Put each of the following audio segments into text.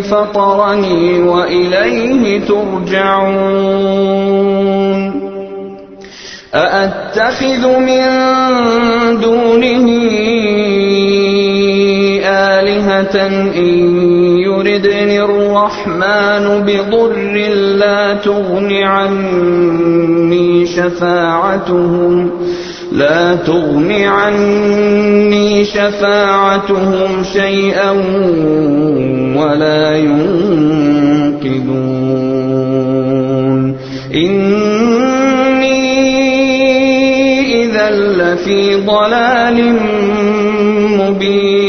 فطرني وإليه ترجعون. أأتخذ من دونه آلهة إن الرحمن بضر لا تغن عني شفاعتهم لا تغن عني شفاعتهم شيئا ولا ينقذون. إني إذا لفي ضلال مبين.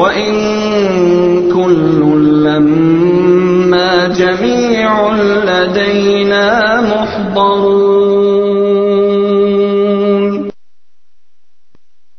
وإن كل لما جميع لدينا محضرون.